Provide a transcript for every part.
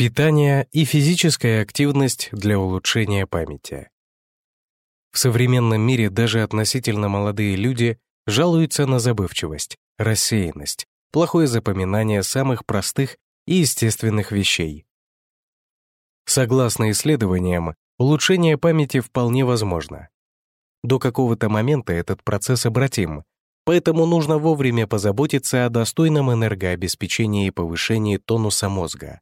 Питание и физическая активность для улучшения памяти. В современном мире даже относительно молодые люди жалуются на забывчивость, рассеянность, плохое запоминание самых простых и естественных вещей. Согласно исследованиям, улучшение памяти вполне возможно. До какого-то момента этот процесс обратим, поэтому нужно вовремя позаботиться о достойном энергообеспечении и повышении тонуса мозга.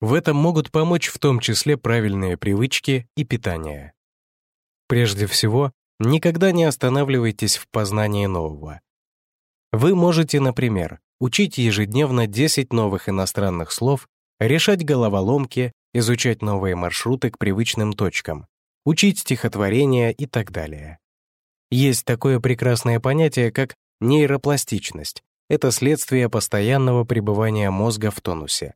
В этом могут помочь в том числе правильные привычки и питание. Прежде всего, никогда не останавливайтесь в познании нового. Вы можете, например, учить ежедневно 10 новых иностранных слов, решать головоломки, изучать новые маршруты к привычным точкам, учить стихотворения и так далее. Есть такое прекрасное понятие, как нейропластичность. Это следствие постоянного пребывания мозга в тонусе.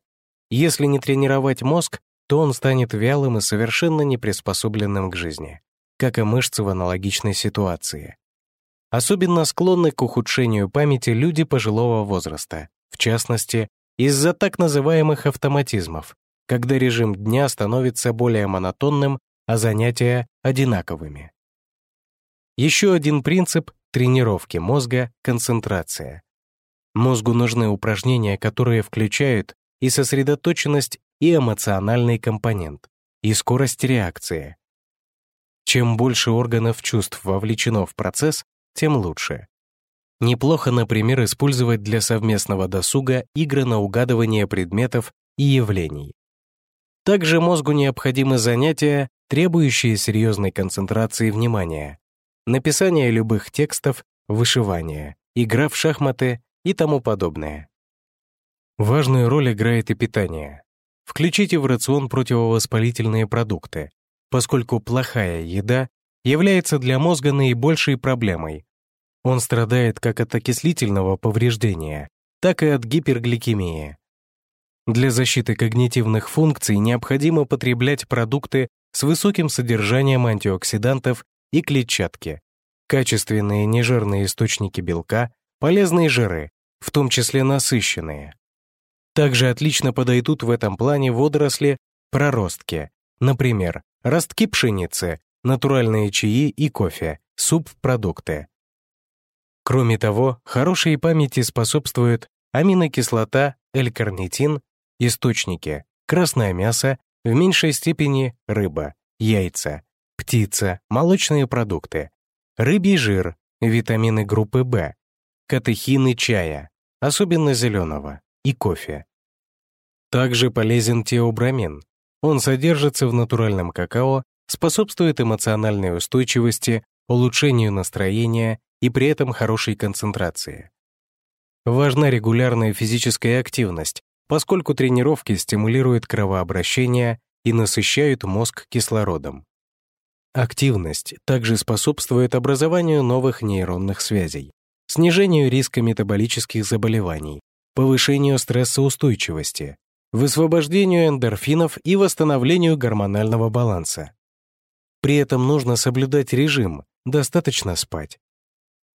Если не тренировать мозг, то он станет вялым и совершенно неприспособленным к жизни, как и мышцы в аналогичной ситуации. Особенно склонны к ухудшению памяти люди пожилого возраста, в частности, из-за так называемых автоматизмов, когда режим дня становится более монотонным, а занятия — одинаковыми. Еще один принцип тренировки мозга — концентрация. Мозгу нужны упражнения, которые включают и сосредоточенность, и эмоциональный компонент, и скорость реакции. Чем больше органов чувств вовлечено в процесс, тем лучше. Неплохо, например, использовать для совместного досуга игры на угадывание предметов и явлений. Также мозгу необходимы занятия, требующие серьезной концентрации внимания, написание любых текстов, вышивание, игра в шахматы и тому подобное. Важную роль играет и питание. Включите в рацион противовоспалительные продукты, поскольку плохая еда является для мозга наибольшей проблемой. Он страдает как от окислительного повреждения, так и от гипергликемии. Для защиты когнитивных функций необходимо потреблять продукты с высоким содержанием антиоксидантов и клетчатки, качественные нежирные источники белка, полезные жиры, в том числе насыщенные. Также отлично подойдут в этом плане водоросли, проростки, например, ростки пшеницы, натуральные чаи и кофе, субпродукты. Кроме того, хорошей памяти способствуют аминокислота, L-карнитин, источники, красное мясо, в меньшей степени рыба, яйца, птица, молочные продукты, рыбий жир, витамины группы В, катехины чая, особенно зеленого, и кофе. Также полезен теобрамин. Он содержится в натуральном какао, способствует эмоциональной устойчивости, улучшению настроения и при этом хорошей концентрации. Важна регулярная физическая активность, поскольку тренировки стимулируют кровообращение и насыщают мозг кислородом. Активность также способствует образованию новых нейронных связей, снижению риска метаболических заболеваний, повышению стрессоустойчивости, высвобождению эндорфинов и восстановлению гормонального баланса. При этом нужно соблюдать режим, достаточно спать.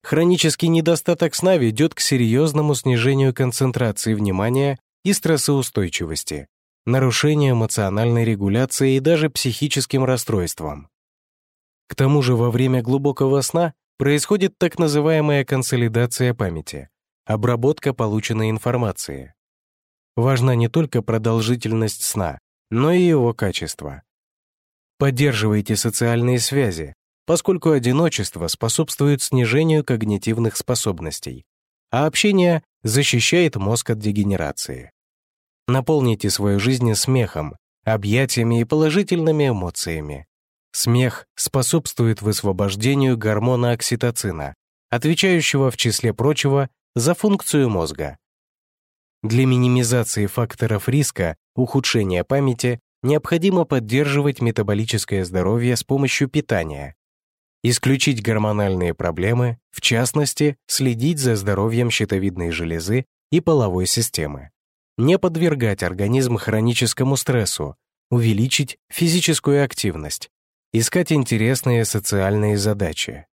Хронический недостаток сна ведет к серьезному снижению концентрации внимания и стрессоустойчивости, нарушению эмоциональной регуляции и даже психическим расстройствам. К тому же во время глубокого сна происходит так называемая консолидация памяти, обработка полученной информации. Важна не только продолжительность сна, но и его качество. Поддерживайте социальные связи, поскольку одиночество способствует снижению когнитивных способностей, а общение защищает мозг от дегенерации. Наполните свою жизнь смехом, объятиями и положительными эмоциями. Смех способствует высвобождению гормона окситоцина, отвечающего, в числе прочего, за функцию мозга. Для минимизации факторов риска ухудшения памяти необходимо поддерживать метаболическое здоровье с помощью питания, исключить гормональные проблемы, в частности, следить за здоровьем щитовидной железы и половой системы, не подвергать организм хроническому стрессу, увеличить физическую активность, искать интересные социальные задачи,